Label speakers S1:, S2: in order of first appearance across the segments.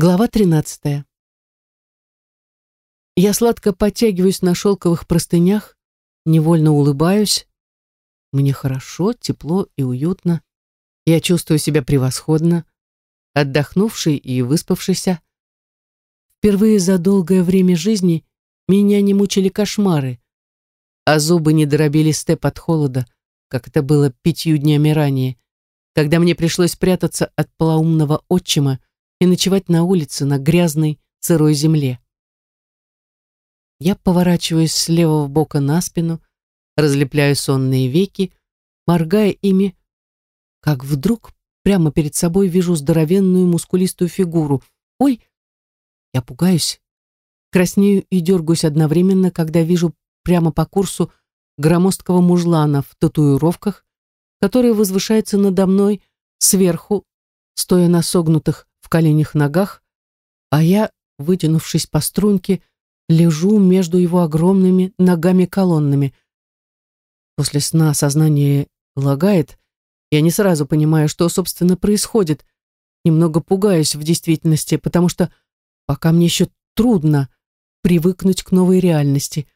S1: Глава 13. Я сладко подтягиваюсь на шелковых простынях, невольно улыбаюсь. Мне хорошо, тепло и уютно. Я чувствую себя превосходно, отдохнувший и выспавшийся. Впервые за долгое время жизни меня не мучили кошмары, а зубы не дробили степ от холода, как это было пятью днями ранее, когда мне пришлось прятаться от полоумного отчима, и ночевать на улице на грязной сырой земле. Я поворачиваюсь с левого бока на спину, разлепляю сонные веки, моргая ими, как вдруг прямо перед собой вижу здоровенную мускулистую фигуру. Ой, я пугаюсь, краснею и дергаюсь одновременно, когда вижу прямо по курсу громоздкого мужлана в татуировках, который возвышается надо мной сверху, стоя на согнутых в коленях ногах, а я, вытянувшись по струнке, лежу между его огромными ногами-колоннами. После сна сознание лагает, я не сразу понимаю, что, собственно, происходит, немного пугаюсь в действительности, потому что пока мне еще трудно привыкнуть к новой реальности,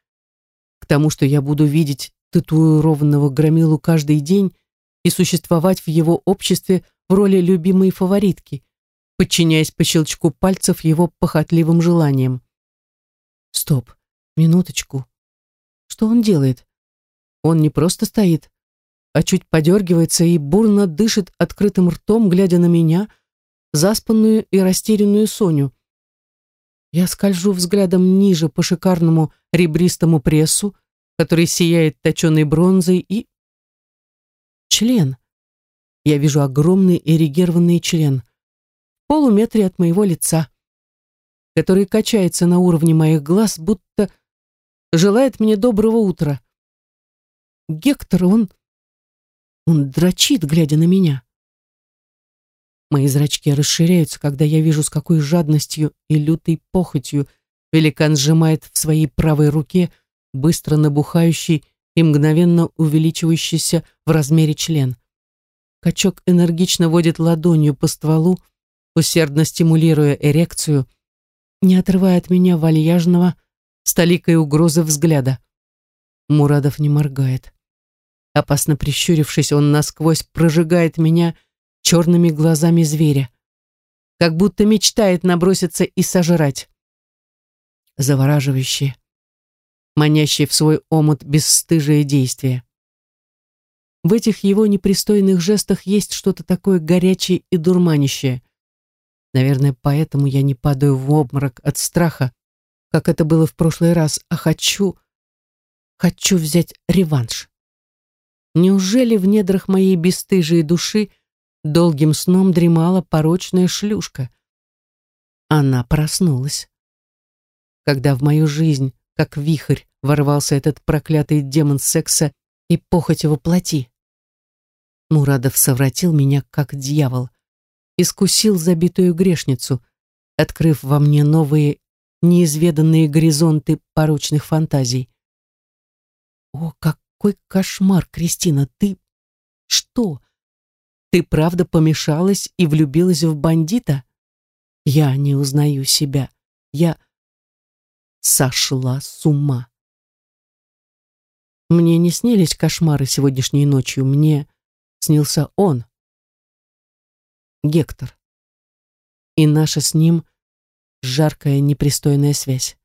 S1: к тому, что я буду видеть татуированного громилу каждый день и существовать в его обществе в роли любимой фаворитки подчиняясь по щелчку пальцев его похотливым желаниям. Стоп, минуточку. Что он делает? Он не просто стоит, а чуть подергивается и бурно дышит открытым ртом, глядя на меня, заспанную и растерянную Соню. Я скольжу взглядом ниже по шикарному ребристому прессу, который сияет точеной бронзой, и... Член. Я вижу огромный эрегированный член полуметре от моего лица, который качается на уровне моих глаз, будто желает мне доброго утра. Гектор, он... он дрочит, глядя на меня. Мои зрачки расширяются, когда я вижу, с какой жадностью и лютой похотью великан сжимает в своей правой руке быстро набухающий и мгновенно увеличивающийся в размере член. Качок энергично водит ладонью по стволу, усердно стимулируя эрекцию, не отрывая от меня вальяжного, столикой угрозы взгляда. Мурадов не моргает. Опасно прищурившись, он насквозь прожигает меня черными глазами зверя, как будто мечтает наброситься и сожрать. Завораживающее, манящее в свой омут бесстыжие действие. В этих его непристойных жестах есть что-то такое горячее и дурманящее. Наверное, поэтому я не падаю в обморок от страха, как это было в прошлый раз, а хочу... Хочу взять реванш. Неужели в недрах моей бесстыжей души долгим сном дремала порочная шлюшка? Она проснулась. Когда в мою жизнь, как вихрь, ворвался этот проклятый демон секса и похоть его плоти. Мурадов совратил меня, как дьявол — искусил забитую грешницу, открыв во мне новые, неизведанные горизонты порочных фантазий. О, какой кошмар, Кристина, ты... Что? Ты правда помешалась и влюбилась в бандита? Я не узнаю себя. Я сошла с ума. Мне не снились кошмары сегодняшней ночью, мне снился он. Гектор. И наша с ним жаркая непристойная связь.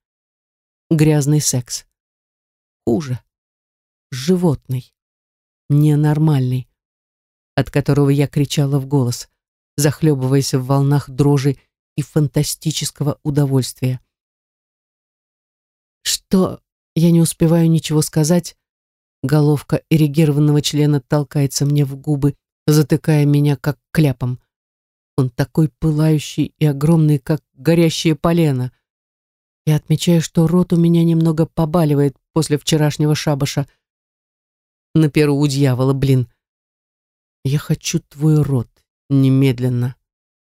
S1: Грязный секс. Хуже. Животный. Ненормальный. От которого я кричала в голос, захлебываясь в волнах дрожи и фантастического удовольствия. Что я не успеваю ничего сказать, головка эрегированного члена толкается мне в губы, затыкая меня как кляпом. Он такой пылающий и огромный, как горящее полено. Я отмечаю, что рот у меня немного побаливает после вчерашнего шабаша. На перу у дьявола, блин. Я хочу твой рот немедленно.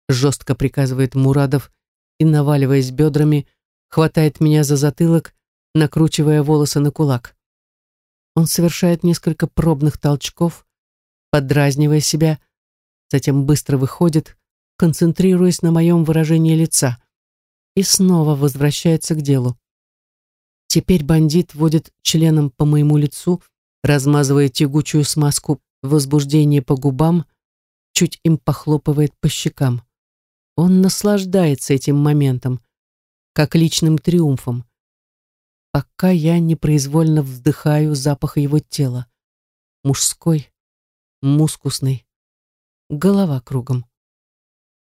S1: Жестко приказывает Мурадов и, наваливаясь бедрами, хватает меня за затылок, накручивая волосы на кулак. Он совершает несколько пробных толчков, подразнивая себя, затем быстро выходит, концентрируясь на моем выражении лица. И снова возвращается к делу. Теперь бандит водит членом по моему лицу, размазывая тягучую смазку возбуждения по губам, чуть им похлопывает по щекам. Он наслаждается этим моментом, как личным триумфом, пока я непроизвольно вдыхаю запах его тела. Мужской, мускусный, голова кругом.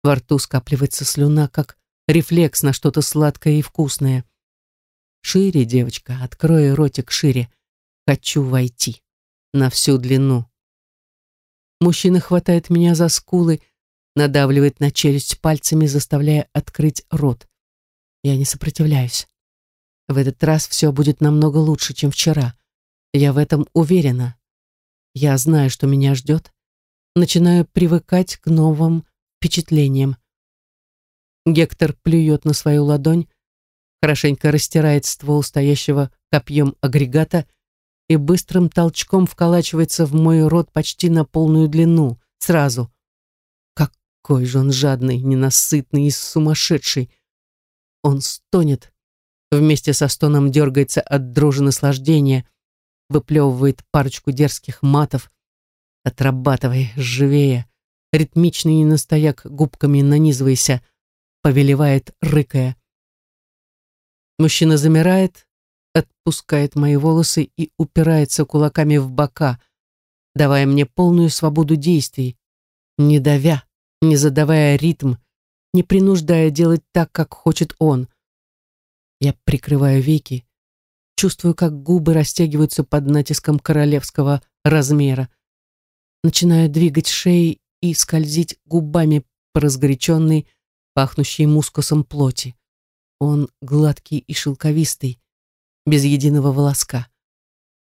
S1: Во рту скапливается слюна, как рефлекс на что-то сладкое и вкусное. Шире, девочка, открой ротик шире. Хочу войти. На всю длину. Мужчина хватает меня за скулы, надавливает на челюсть пальцами, заставляя открыть рот. Я не сопротивляюсь. В этот раз все будет намного лучше, чем вчера. Я в этом уверена. Я знаю, что меня ждет. Начинаю привыкать к новым впечатлениям. Гектор плюет на свою ладонь, хорошенько растирает ствол стоящего копьем агрегата и быстрым толчком вколачивается в мой рот почти на полную длину, сразу. Какой же он жадный, ненасытный и сумасшедший. Он стонет, вместе со стоном дергается от дрожи наслаждения, выплевывает парочку дерзких матов. Отрабатывай, живее, ритмичный настояк губками нанизывайся, повелевает, рыкая. Мужчина замирает, отпускает мои волосы и упирается кулаками в бока, давая мне полную свободу действий, не давя, не задавая ритм, не принуждая делать так, как хочет он. Я прикрываю веки, чувствую, как губы растягиваются под натиском королевского размера. Начинаю двигать шеей и скользить губами по разгоряченной, пахнущей мускусом плоти. Он гладкий и шелковистый, без единого волоска.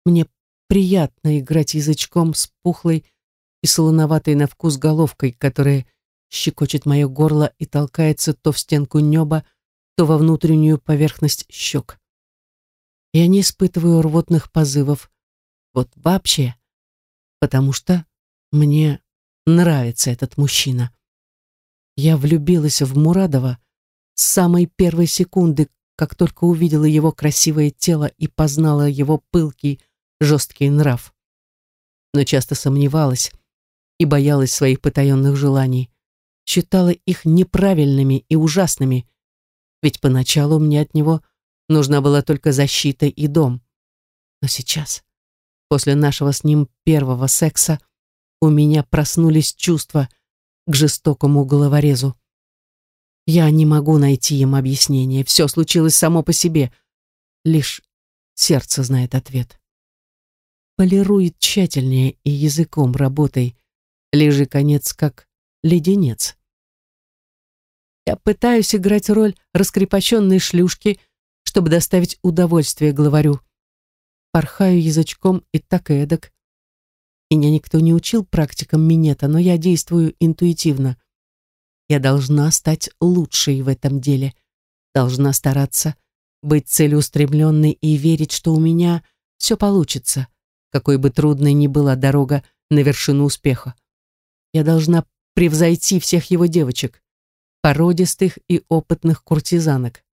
S1: Мне приятно играть язычком с пухлой и солоноватой на вкус головкой, которая щекочет мое горло и толкается то в стенку неба, то во внутреннюю поверхность щек. Я не испытываю рвотных позывов. Вот вообще. Потому что мне нравится этот мужчина. Я влюбилась в Мурадова с самой первой секунды, как только увидела его красивое тело и познала его пылкий, жесткий нрав. Но часто сомневалась и боялась своих потаенных желаний, считала их неправильными и ужасными, ведь поначалу мне от него нужна была только защита и дом. Но сейчас, после нашего с ним первого секса, у меня проснулись чувства к жестокому головорезу. Я не могу найти им объяснение. Все случилось само по себе. Лишь сердце знает ответ. Полирует тщательнее и языком работай. Лежи конец, как леденец. Я пытаюсь играть роль раскрепощенной шлюшки, чтобы доставить удовольствие главарю. Порхаю язычком и так эдак. Меня никто не учил практикам минета, но я действую интуитивно. Я должна стать лучшей в этом деле. Должна стараться, быть целеустремленной и верить, что у меня все получится, какой бы трудной ни была дорога на вершину успеха. Я должна превзойти всех его девочек, породистых и опытных куртизанок.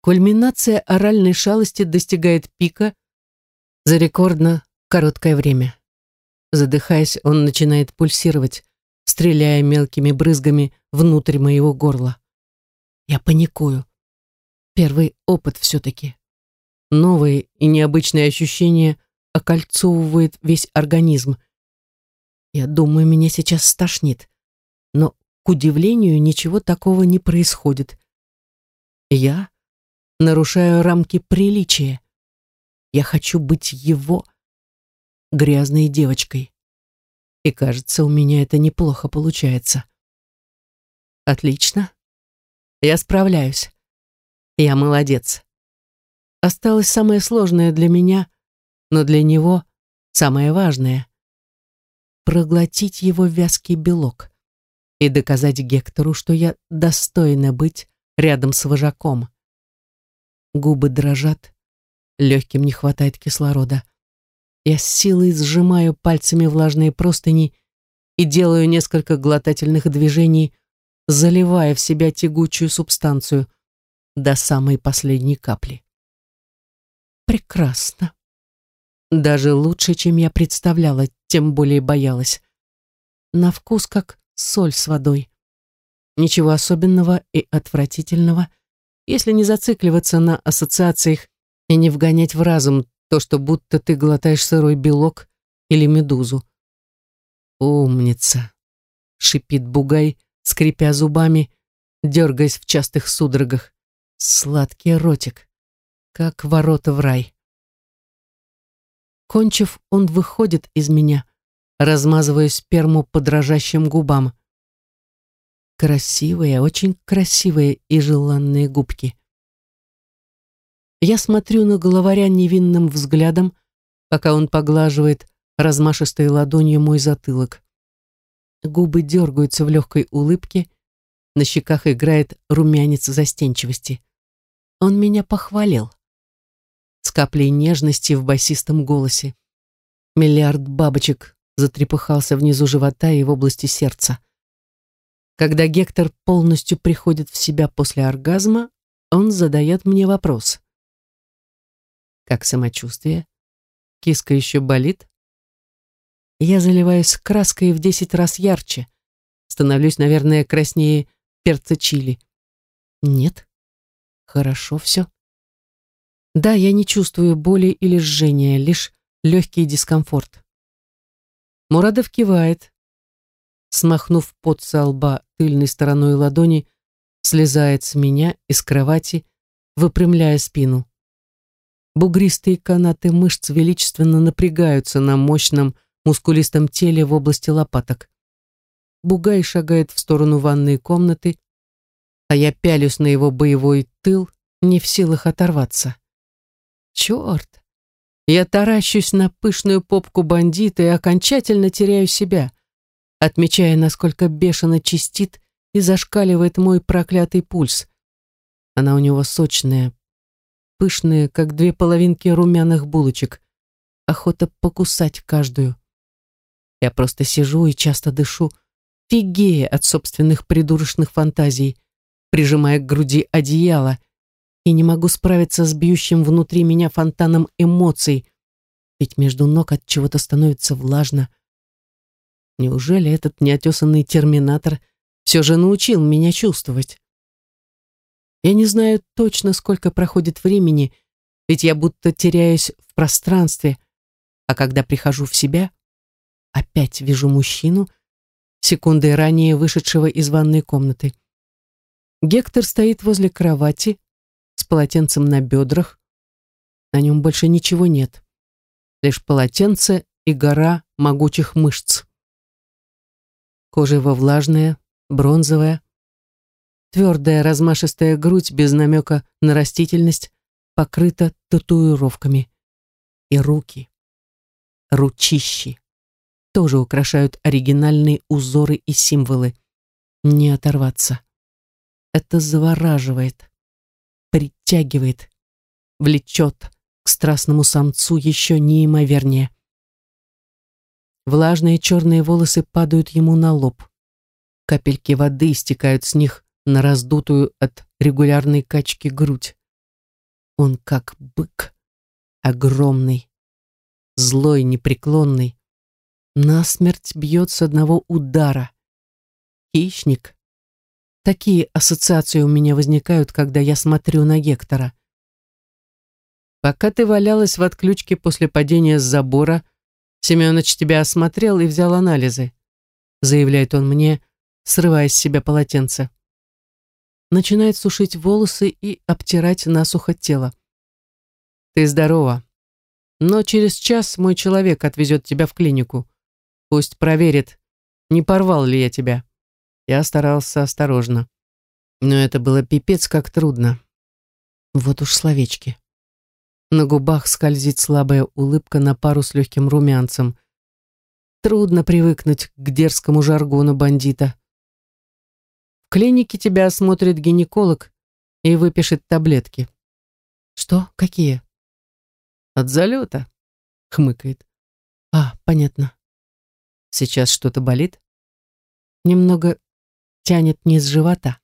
S1: Кульминация оральной шалости достигает пика за рекордно короткое время. Задыхаясь, он начинает пульсировать, стреляя мелкими брызгами внутрь моего горла. Я паникую. Первый опыт все-таки. Новые и необычные ощущения окольцовывают весь организм. Я думаю, меня сейчас стошнит. Но, к удивлению, ничего такого не происходит. Я нарушаю рамки приличия. Я хочу быть его грязной девочкой. И кажется, у меня это неплохо получается. Отлично. Я справляюсь. Я молодец. Осталось самое сложное для меня, но для него самое важное — проглотить его вязкий белок и доказать Гектору, что я достойна быть рядом с вожаком. Губы дрожат, легким не хватает кислорода. Я с силой сжимаю пальцами влажные простыни и делаю несколько глотательных движений, заливая в себя тягучую субстанцию до самой последней капли. Прекрасно. Даже лучше, чем я представляла, тем более боялась. На вкус как соль с водой. Ничего особенного и отвратительного, если не зацикливаться на ассоциациях и не вгонять в разум то, что будто ты глотаешь сырой белок или медузу. «Умница!» — шипит бугай, скрипя зубами, дергаясь в частых судорогах. «Сладкий ротик, как ворота в рай». Кончив, он выходит из меня, размазывая сперму по дрожащим губам. Красивые, очень красивые и желанные губки. Я смотрю на головаря невинным взглядом, пока он поглаживает размашистой ладонью мой затылок. Губы дергаются в легкой улыбке, на щеках играет румянец застенчивости. Он меня похвалил. С каплей нежности в басистом голосе. Миллиард бабочек затрепыхался внизу живота и в области сердца. Когда Гектор полностью приходит в себя после оргазма, он задает мне вопрос. Как самочувствие? Киска еще болит? Я заливаюсь краской в десять раз ярче. Становлюсь, наверное, краснее перца чили. Нет. Хорошо все. Да, я не чувствую боли или жжения, лишь легкий дискомфорт. Мурадов кивает. Смахнув пот со лба тыльной стороной ладони, слезает с меня из кровати, выпрямляя спину. Бугристые канаты мышц величественно напрягаются на мощном мускулистом теле в области лопаток. Бугай шагает в сторону ванной комнаты, а я пялюсь на его боевой тыл, не в силах оторваться. Черт! Я таращусь на пышную попку бандита и окончательно теряю себя, отмечая, насколько бешено чистит и зашкаливает мой проклятый пульс. Она у него сочная, пышная, как две половинки румяных булочек. Охота покусать каждую. Я просто сижу и часто дышу, фигея от собственных придурочных фантазий, прижимая к груди одеяло — и не могу справиться с бьющим внутри меня фонтаном эмоций, ведь между ног от чего-то становится влажно. Неужели этот неотесанный терминатор все же научил меня чувствовать? Я не знаю точно, сколько проходит времени, ведь я будто теряюсь в пространстве, а когда прихожу в себя, опять вижу мужчину, секунды ранее вышедшего из ванной комнаты. Гектор стоит возле кровати, с полотенцем на бедрах. На нем больше ничего нет. Лишь полотенце и гора могучих мышц. Кожа его влажная, бронзовая. Твердая размашистая грудь без намека на растительность покрыта татуировками. И руки. Ручищи. Тоже украшают оригинальные узоры и символы. Не оторваться. Это завораживает притягивает, влечет к страстному самцу еще неимовернее. Влажные черные волосы падают ему на лоб. Капельки воды стекают с них на раздутую от регулярной качки грудь. Он как бык, огромный, злой, непреклонный, насмерть бьет с одного удара. Хищник, Такие ассоциации у меня возникают, когда я смотрю на Гектора. Пока ты валялась в отключке после падения с забора, Семенович тебя осмотрел и взял анализы, заявляет он мне, срывая с себя полотенце. Начинает сушить волосы и обтирать насухо тело. Ты здорова. Но через час мой человек отвезет тебя в клинику. Пусть проверит, не порвал ли я тебя. Я старался осторожно. Но это было пипец как трудно. Вот уж словечки. На губах скользит слабая улыбка на пару с легким румянцем. Трудно привыкнуть к дерзкому жаргону бандита. Клинике тебя осмотрит гинеколог и выпишет таблетки. Что? Какие? От залета, хмыкает. А, понятно. Сейчас что-то болит? Немного тянет низ живота.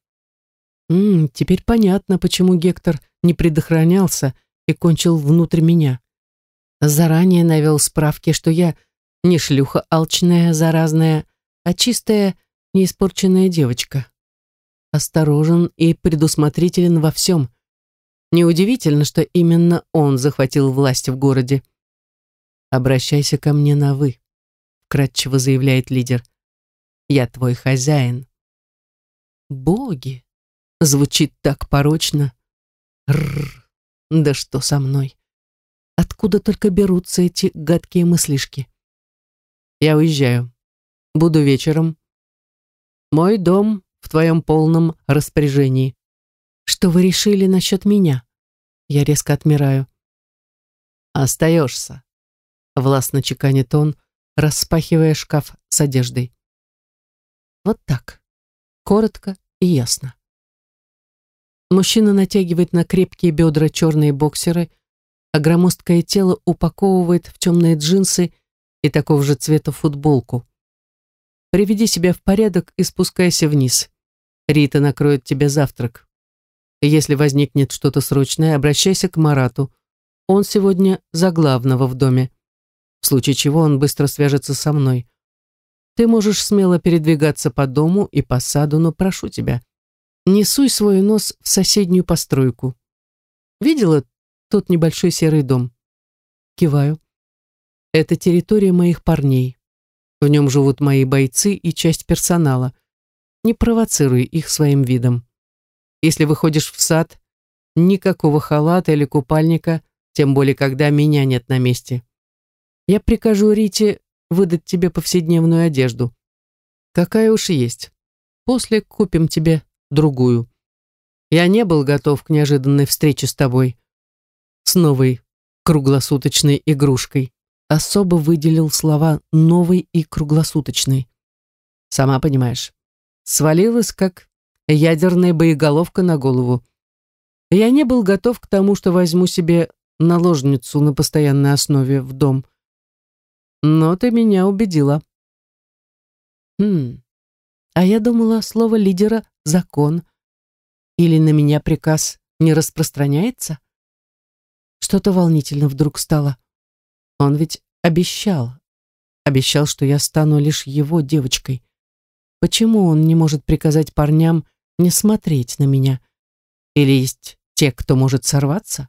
S1: М теперь понятно, почему Гектор не предохранялся и кончил внутрь меня. Заранее навел справки, что я не шлюха алчная, заразная, а чистая, неиспорченная девочка. Осторожен и предусмотрителен во всем. Неудивительно, что именно он захватил власть в городе. «Обращайся ко мне на «вы», — кратчево заявляет лидер. «Я твой хозяин». «Боги!» — звучит так порочно. Рррр, да что со мной? Откуда только берутся эти гадкие мыслишки? Я уезжаю. Буду вечером. Мой дом в твоем полном распоряжении. Что вы решили насчет меня? Я резко отмираю. Остаешься. Властно чеканит он, распахивая шкаф с одеждой. Вот так. Коротко и ясно. Мужчина натягивает на крепкие бедра черные боксеры, а громоздкое тело упаковывает в темные джинсы и такого же цвета футболку. Приведи себя в порядок и спускайся вниз. Рита накроет тебе завтрак. Если возникнет что-то срочное, обращайся к Марату. Он сегодня за главного в доме. В случае чего он быстро свяжется со мной. Ты можешь смело передвигаться по дому и по саду, но прошу тебя, не суй свой нос в соседнюю постройку. Видела тот небольшой серый дом? Киваю. Это территория моих парней. В нем живут мои бойцы и часть персонала. Не провоцируй их своим видом. Если выходишь в сад, никакого халата или купальника, тем более когда меня нет на месте. Я прикажу Рите выдать тебе повседневную одежду. Какая уж есть. После купим тебе другую. Я не был готов к неожиданной встрече с тобой. С новой круглосуточной игрушкой особо выделил слова «новый» и «круглосуточный». Сама понимаешь, свалилась как ядерная боеголовка на голову. Я не был готов к тому, что возьму себе наложницу на постоянной основе в дом. Но ты меня убедила. Хм, а я думала, слово лидера — закон. Или на меня приказ не распространяется? Что-то волнительно вдруг стало. Он ведь обещал, обещал, что я стану лишь его девочкой. Почему он не может приказать парням не смотреть на меня? Или есть те, кто может сорваться?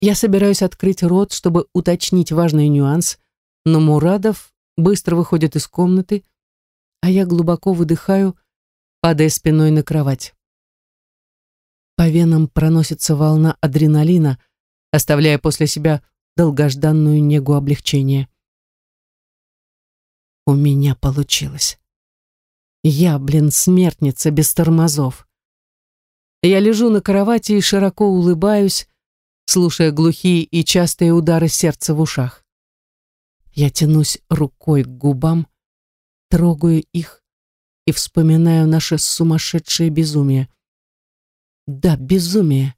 S1: Я собираюсь открыть рот, чтобы уточнить важный нюанс, но Мурадов быстро выходит из комнаты, а я глубоко выдыхаю, падая спиной на кровать. По венам проносится волна адреналина, оставляя после себя долгожданную негу облегчения. У меня получилось. Я, блин, смертница без тормозов. Я лежу на кровати и широко улыбаюсь, слушая глухие и частые удары сердца в ушах. Я тянусь рукой к губам, трогаю их и вспоминаю наше сумасшедшее безумие. Да, безумие.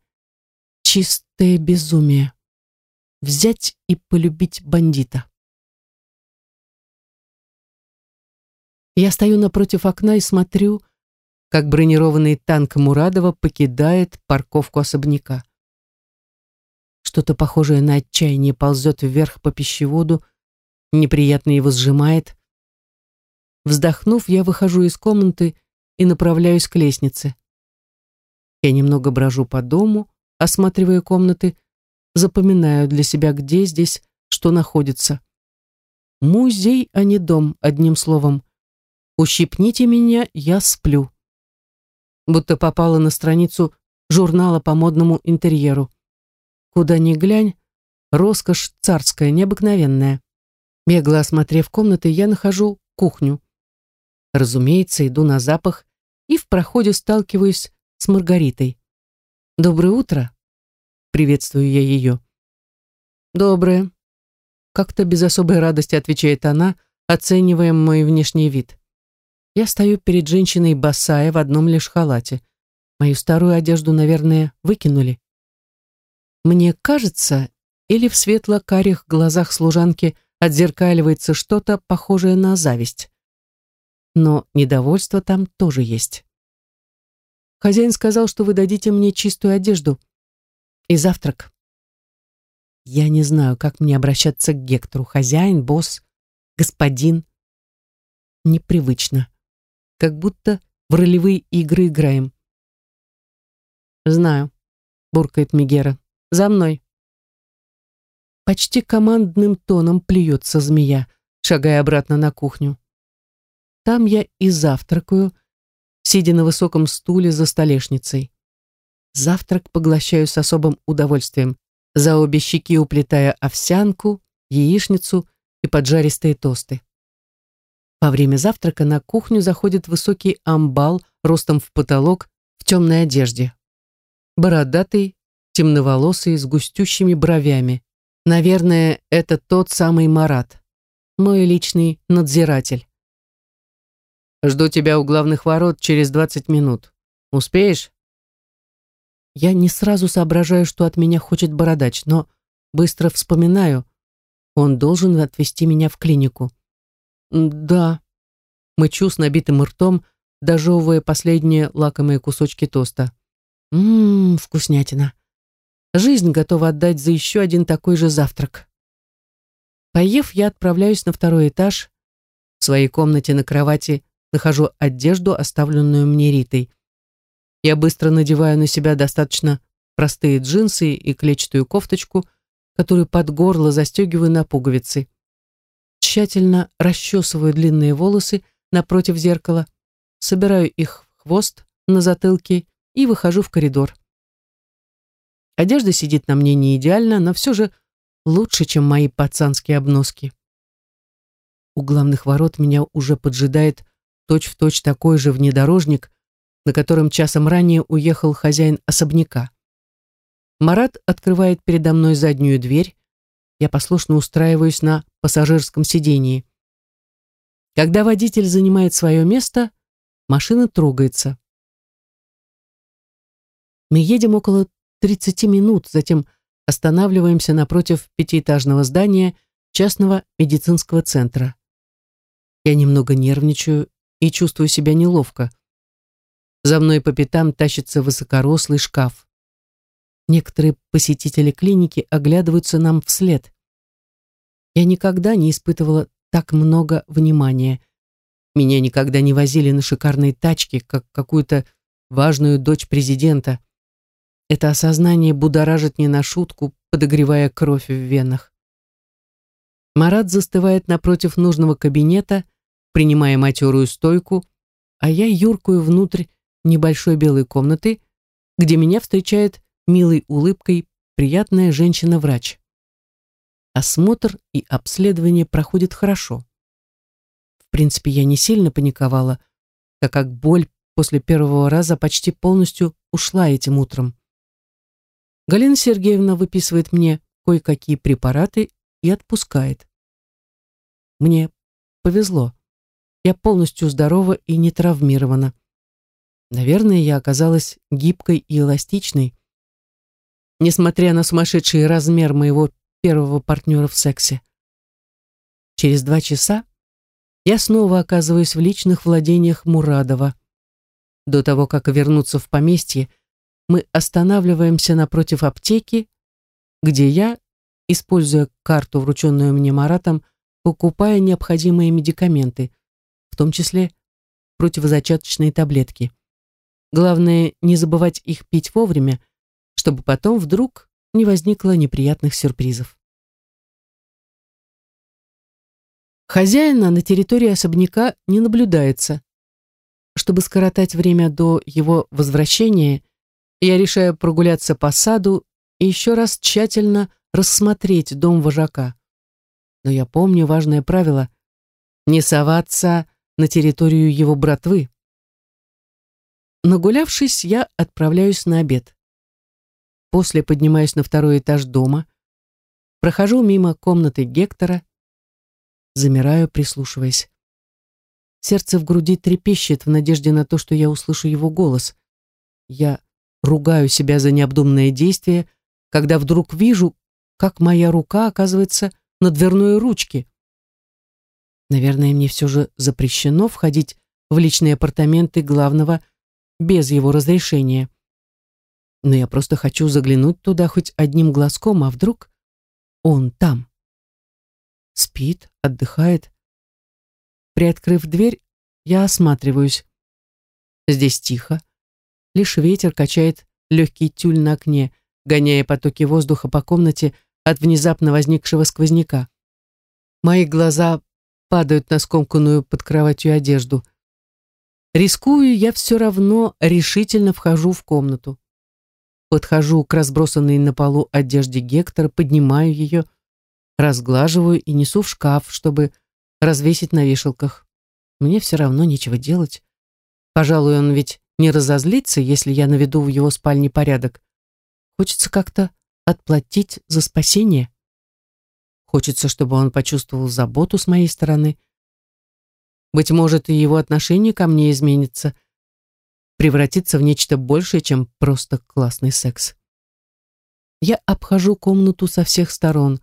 S1: Чистое безумие взять и полюбить бандита. Я стою напротив окна и смотрю, как бронированный танк Мурадова покидает парковку особняка. Что-то похожее на отчаяние ползет вверх по пищеводу, неприятно его сжимает. Вздохнув, я выхожу из комнаты и направляюсь к лестнице. Я немного брожу по дому, осматривая комнаты, запоминаю для себя, где здесь что находится. Музей, а не дом, одним словом. Ущипните меня, я сплю. Будто попала на страницу журнала по модному интерьеру. Куда ни глянь, роскошь царская, необыкновенная. Бегло осмотрев комнаты, я нахожу кухню. Разумеется, иду на запах и в проходе сталкиваюсь с Маргаритой. «Доброе утро», Приветствую я ее. «Доброе». Как-то без особой радости отвечает она, оценивая мой внешний вид. Я стою перед женщиной босая в одном лишь халате. Мою старую одежду, наверное, выкинули. Мне кажется, или в светло-карих глазах служанки отзеркаливается что-то похожее на зависть. Но недовольство там тоже есть. Хозяин сказал, что вы дадите мне чистую одежду и завтрак. Я не знаю, как мне обращаться к Гектору. Хозяин, босс, господин. Непривычно. Как будто в ролевые игры играем. Знаю, буркает Мегера. За мной. Почти командным тоном плюется змея, шагая обратно на кухню. Там я и завтракаю, сидя на высоком стуле за столешницей. Завтрак поглощаю с особым удовольствием, за обе щеки уплетая овсянку, яичницу и поджаристые тосты. Во время завтрака на кухню заходит высокий амбал ростом в потолок в темной одежде. Бородатый, темноволосый, с густющими бровями. Наверное, это тот самый Марат, мой личный надзиратель. Жду тебя у главных ворот через 20 минут. Успеешь? Я не сразу соображаю, что от меня хочет бородач, но быстро вспоминаю. Он должен отвезти меня в клинику. Да. Мычу с набитым ртом, дожевывая последние лакомые кусочки тоста. Ммм, вкуснятина. Жизнь готова отдать за еще один такой же завтрак. Поев, я отправляюсь на второй этаж. В своей комнате на кровати нахожу одежду, оставленную мне Ритой. Я быстро надеваю на себя достаточно простые джинсы и клетчатую кофточку, которую под горло застегиваю на пуговицы. Тщательно расчесываю длинные волосы напротив зеркала, собираю их в хвост на затылке и выхожу в коридор. Одежда сидит на мне не идеально, но все же лучше, чем мои пацанские обноски. У главных ворот меня уже поджидает точь-в-точь точь такой же внедорожник, на котором часом ранее уехал хозяин особняка. Марат открывает передо мной заднюю дверь. Я послушно устраиваюсь на пассажирском сидении. Когда водитель занимает свое место, машина трогается. Мы едем около 30 минут, затем останавливаемся напротив пятиэтажного здания частного медицинского центра. Я немного нервничаю и чувствую себя неловко. За мной по пятам тащится высокорослый шкаф. Некоторые посетители клиники оглядываются нам вслед. Я никогда не испытывала так много внимания. Меня никогда не возили на шикарной тачке, как какую-то важную дочь президента. Это осознание будоражит не на шутку, подогревая кровь в венах. Марат застывает напротив нужного кабинета, принимая матерую стойку, а я юркую внутрь небольшой белой комнаты, где меня встречает милой улыбкой приятная женщина-врач. Осмотр и обследование проходят хорошо. В принципе, я не сильно паниковала, так как боль после первого раза почти полностью ушла этим утром. Галина Сергеевна выписывает мне кое-какие препараты и отпускает. Мне повезло. Я полностью здорова и не травмирована. Наверное, я оказалась гибкой и эластичной. Несмотря на сумасшедший размер моего первого партнера в сексе. Через два часа я снова оказываюсь в личных владениях Мурадова. До того, как вернуться в поместье, мы останавливаемся напротив аптеки, где я, используя карту, врученную мне Маратом, покупая необходимые медикаменты, в том числе противозачаточные таблетки. Главное, не забывать их пить вовремя, чтобы потом вдруг не возникло неприятных сюрпризов. Хозяина на территории особняка не наблюдается. Чтобы скоротать время до его возвращения, я решаю прогуляться по саду и еще раз тщательно рассмотреть дом вожака. Но я помню важное правило — не соваться на территорию его братвы. Нагулявшись, я отправляюсь на обед. После поднимаюсь на второй этаж дома, прохожу мимо комнаты Гектора, замираю, прислушиваясь. Сердце в груди трепещет в надежде на то, что я услышу его голос. Я ругаю себя за необдуманное действие, когда вдруг вижу, как моя рука оказывается на дверной ручке. Наверное, мне все же запрещено входить в личные апартаменты главного без его разрешения. Но я просто хочу заглянуть туда хоть одним глазком, а вдруг он там. Спит, отдыхает. Приоткрыв дверь, я осматриваюсь. Здесь тихо. Лишь ветер качает легкий тюль на окне, гоняя потоки воздуха по комнате от внезапно возникшего сквозняка. Мои глаза падают на скомканную под кроватью одежду. Рискую, я все равно решительно вхожу в комнату. Подхожу к разбросанной на полу одежде Гектора, поднимаю ее, разглаживаю и несу в шкаф, чтобы развесить на вешалках. Мне все равно нечего делать. Пожалуй, он ведь не разозлится, если я наведу в его спальне порядок. Хочется как-то отплатить за спасение. Хочется, чтобы он почувствовал заботу с моей стороны. Быть может, и его отношение ко мне изменится, превратится в нечто большее, чем просто классный секс. Я обхожу комнату со всех сторон,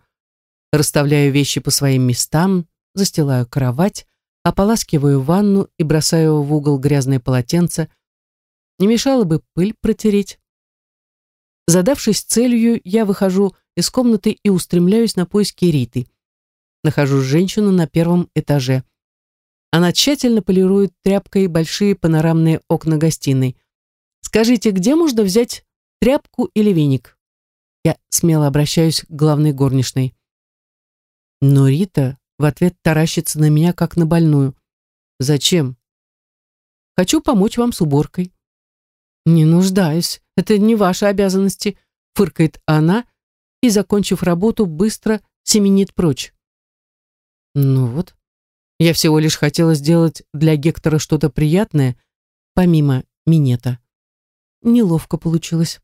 S1: расставляю вещи по своим местам, застилаю кровать, ополаскиваю ванну и бросаю в угол грязное полотенце. Не мешало бы пыль протереть. Задавшись целью, я выхожу из комнаты и устремляюсь на поиски Риты. Нахожу женщину на первом этаже. Она тщательно полирует тряпкой большие панорамные окна гостиной. «Скажите, где можно взять тряпку или веник?» Я смело обращаюсь к главной горничной. Но Рита в ответ таращится на меня, как на больную. «Зачем?» «Хочу помочь вам с уборкой». «Не нуждаюсь, это не ваши обязанности», — фыркает она и, закончив работу, быстро семенит прочь. «Ну вот, я всего лишь хотела сделать для Гектора что-то приятное, помимо минета. Неловко получилось.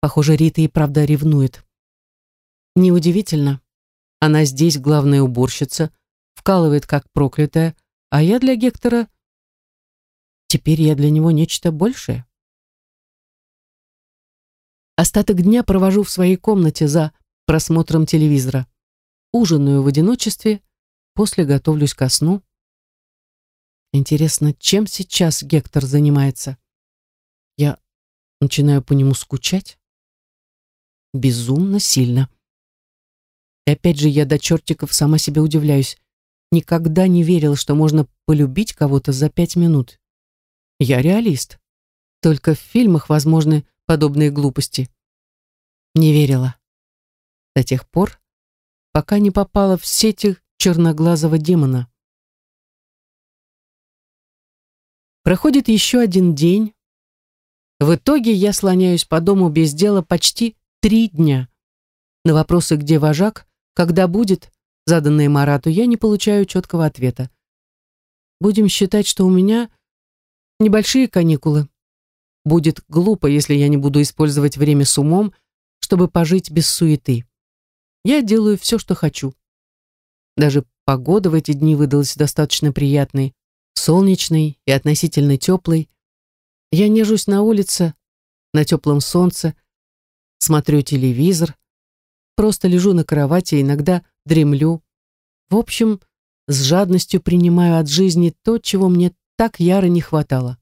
S1: Похоже, Рита и правда ревнует. Неудивительно. Она здесь главная уборщица, вкалывает как проклятая, а я для Гектора... Теперь я для него нечто большее. Остаток дня провожу в своей комнате за просмотром телевизора. Ужинаю в одиночестве, после готовлюсь ко сну. Интересно, чем сейчас Гектор занимается? Я начинаю по нему скучать. Безумно сильно. И опять же, я до чертиков сама себе удивляюсь. Никогда не верила, что можно полюбить кого-то за пять минут. Я реалист. Только в фильмах возможны подобные глупости. Не верила. До тех пор, пока не попала в сети черноглазого демона. Проходит еще один день. В итоге я слоняюсь по дому без дела почти три дня. На вопросы, где вожак, когда будет, заданные Марату, я не получаю четкого ответа. Будем считать, что у меня небольшие каникулы. Будет глупо, если я не буду использовать время с умом, чтобы пожить без суеты. Я делаю все, что хочу. Даже погода в эти дни выдалась достаточно приятной, солнечной и относительно теплой. Я нежусь на улице, на теплом солнце, смотрю телевизор, просто лежу на кровати, иногда дремлю. В общем, с жадностью принимаю от жизни то, чего мне так яро не хватало.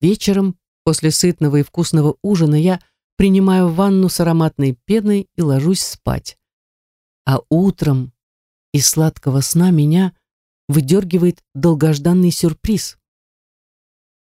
S1: Вечером, после сытного и вкусного ужина, я принимаю ванну с ароматной пеной и ложусь спать. А утром из сладкого сна меня выдергивает долгожданный сюрприз.